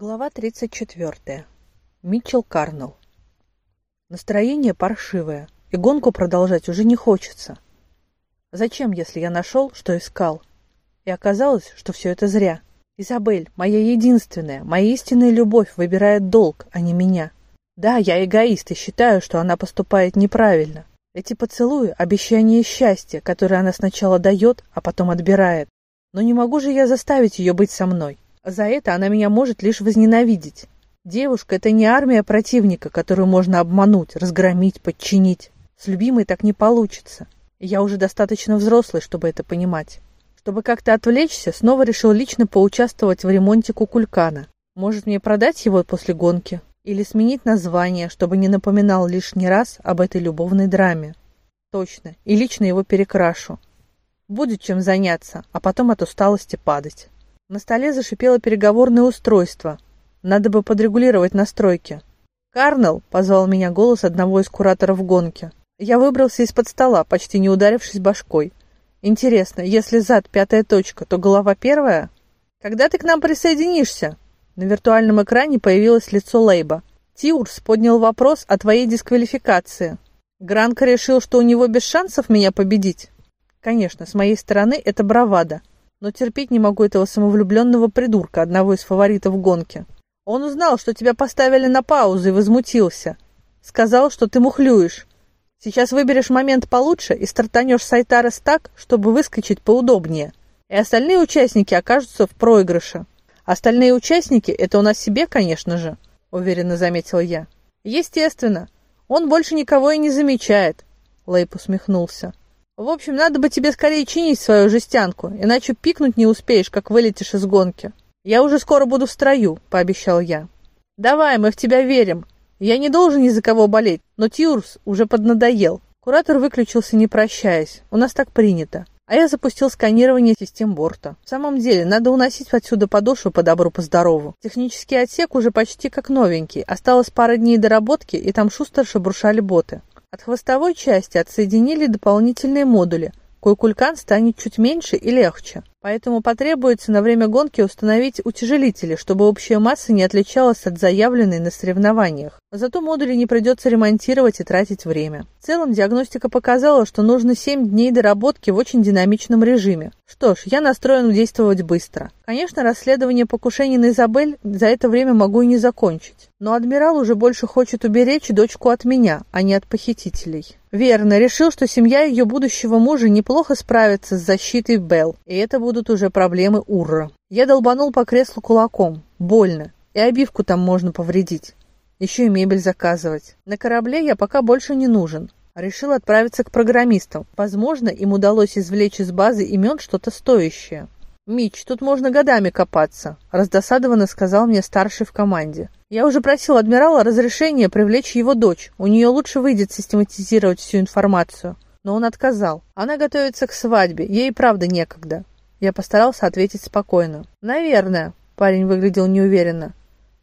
Глава 34. Митчелл Карнелл. Настроение паршивое, и гонку продолжать уже не хочется. Зачем, если я нашел, что искал? И оказалось, что все это зря. Изабель, моя единственная, моя истинная любовь выбирает долг, а не меня. Да, я эгоист и считаю, что она поступает неправильно. Эти поцелуи – обещание счастья, которое она сначала дает, а потом отбирает. Но не могу же я заставить ее быть со мной. За это она меня может лишь возненавидеть. Девушка – это не армия противника, которую можно обмануть, разгромить, подчинить. С любимой так не получится. я уже достаточно взрослый, чтобы это понимать. Чтобы как-то отвлечься, снова решил лично поучаствовать в ремонте кукулькана. Может мне продать его после гонки? Или сменить название, чтобы не напоминал лишний раз об этой любовной драме? Точно, и лично его перекрашу. Будет чем заняться, а потом от усталости падать. На столе зашипело переговорное устройство. Надо бы подрегулировать настройки. «Карнелл!» — позвал меня голос одного из кураторов гонки. Я выбрался из-под стола, почти не ударившись башкой. «Интересно, если зад пятая точка, то голова первая?» «Когда ты к нам присоединишься?» На виртуальном экране появилось лицо Лейба. Тиурс поднял вопрос о твоей дисквалификации. Гранка решил, что у него без шансов меня победить? Конечно, с моей стороны это бравада но терпеть не могу этого самовлюбленного придурка, одного из фаворитов гонки. Он узнал, что тебя поставили на паузу и возмутился. Сказал, что ты мухлюешь. Сейчас выберешь момент получше и стартанешь с Айтарес так, чтобы выскочить поудобнее. И остальные участники окажутся в проигрыше. Остальные участники – это у нас себе, конечно же, уверенно заметил я. Естественно. Он больше никого и не замечает. Лейп усмехнулся. В общем, надо бы тебе скорее чинить свою жестянку, иначе пикнуть не успеешь, как вылетишь из гонки. Я уже скоро буду в строю, пообещал я. Давай, мы в тебя верим. Я не должен ни за кого болеть, но Тьюрс уже поднадоел. Куратор выключился, не прощаясь. У нас так принято. А я запустил сканирование систем борта. В самом деле, надо уносить отсюда подошву по добру, по здорову. Технический отсек уже почти как новенький. Осталось пара дней доработки, и там шустер шебуршали боты. От хвостовой части отсоединили дополнительные модули. Куйкулькан станет чуть меньше и легче. Поэтому потребуется на время гонки установить утяжелители, чтобы общая масса не отличалась от заявленной на соревнованиях. Зато модули не придется ремонтировать и тратить время. В целом диагностика показала, что нужно 7 дней доработки в очень динамичном режиме. Что ж, я настроен действовать быстро. Конечно, расследование покушений на Изабель за это время могу и не закончить. Но адмирал уже больше хочет уберечь дочку от меня, а не от похитителей. Верно, решил, что семья ее будущего мужа неплохо справится с защитой Белл, и это будут уже проблемы Урра. Я долбанул по креслу кулаком. Больно. И обивку там можно повредить. Еще и мебель заказывать. На корабле я пока больше не нужен. Решил отправиться к программистам. Возможно, им удалось извлечь из базы имен что-то стоящее. «Мич, тут можно годами копаться», – раздосадованно сказал мне старший в команде. «Я уже просил адмирала разрешения привлечь его дочь. У нее лучше выйдет систематизировать всю информацию». Но он отказал. Она готовится к свадьбе, ей правда некогда. Я постарался ответить спокойно. «Наверное», – парень выглядел неуверенно.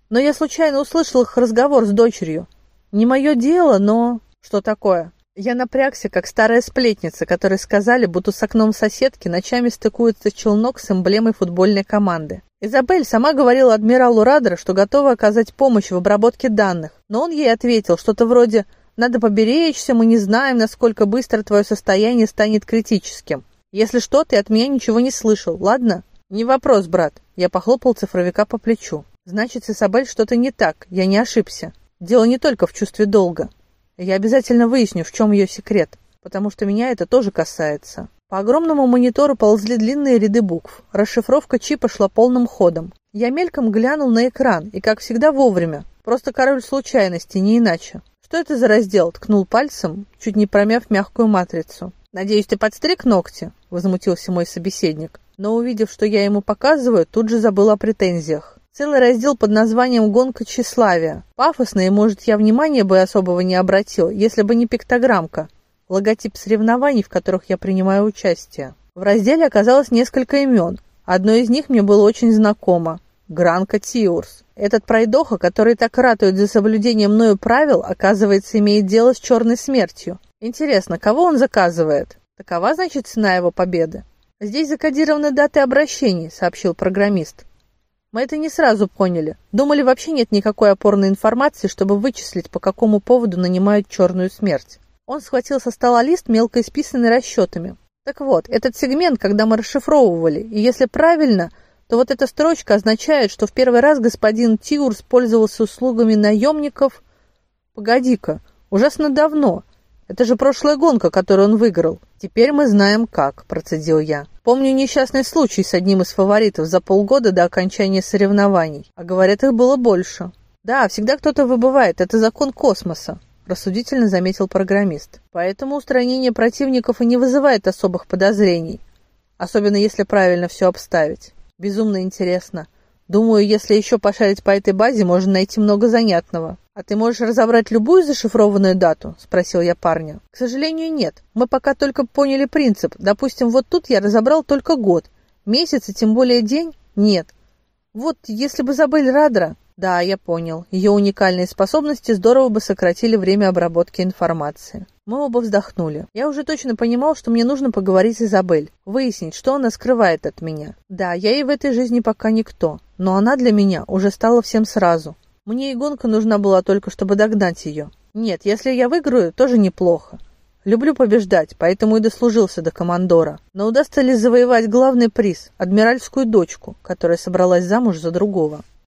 Но я случайно услышал их разговор с дочерью. Не мое дело, но... Что такое? Я напрягся, как старая сплетница, которой сказали, будто с окном соседки ночами стыкуется челнок с эмблемой футбольной команды. Изабель сама говорила адмиралу Радера, что готова оказать помощь в обработке данных, но он ей ответил что-то вроде «Надо поберечься, мы не знаем, насколько быстро твое состояние станет критическим. Если что, ты от меня ничего не слышал, ладно?» «Не вопрос, брат». Я похлопал цифровика по плечу. Значит, с Исабель что-то не так, я не ошибся. Дело не только в чувстве долга. Я обязательно выясню, в чем ее секрет, потому что меня это тоже касается. По огромному монитору ползли длинные ряды букв. Расшифровка чипа шла полным ходом. Я мельком глянул на экран, и, как всегда, вовремя. Просто король случайности, не иначе. «Что это за раздел?» – ткнул пальцем, чуть не промяв мягкую матрицу. «Надеюсь, ты подстриг ногти?» – возмутился мой собеседник. Но, увидев, что я ему показываю, тут же забыл о претензиях. Целый раздел под названием «Гонка тщеславия». Пафосно, и, может, я внимания бы особого не обратил, если бы не пиктограммка, логотип соревнований, в которых я принимаю участие. В разделе оказалось несколько имен. Одно из них мне было очень знакомо. Гранка Тиурс. Этот пройдоха, который так ратует за соблюдение мною правил, оказывается, имеет дело с черной смертью. Интересно, кого он заказывает? Такова, значит, цена его победы? Здесь закодированы даты обращений, сообщил программист. Мы это не сразу поняли. Думали, вообще нет никакой опорной информации, чтобы вычислить, по какому поводу нанимают черную смерть. Он схватил со стола лист, мелко исписанный расчетами. Так вот, этот сегмент, когда мы расшифровывали, и если правильно, то вот эта строчка означает, что в первый раз господин Тиур пользовался услугами наемников... Погоди-ка, ужасно давно. Это же прошлая гонка, которую он выиграл. Теперь мы знаем как, процедил я. Помню несчастный случай с одним из фаворитов за полгода до окончания соревнований. А говорят, их было больше. Да, всегда кто-то выбывает, это закон космоса рассудительно заметил программист. Поэтому устранение противников и не вызывает особых подозрений, особенно если правильно все обставить. Безумно интересно. Думаю, если еще пошарить по этой базе, можно найти много занятного. «А ты можешь разобрать любую зашифрованную дату?» – спросил я парня. «К сожалению, нет. Мы пока только поняли принцип. Допустим, вот тут я разобрал только год. Месяц и тем более день – нет. Вот, если бы забыли Радра, да, я понял. Ее уникальные способности здорово бы сократили время обработки информации. Мы оба вздохнули. Я уже точно понимал, что мне нужно поговорить с Изабель, выяснить, что она скрывает от меня. Да, я ей в этой жизни пока никто, но она для меня уже стала всем сразу. Мне и гонка нужна была только, чтобы догнать ее. Нет, если я выиграю, тоже неплохо. Люблю побеждать, поэтому и дослужился до командора. Но удастся ли завоевать главный приз – адмиральскую дочку, которая собралась замуж за другого?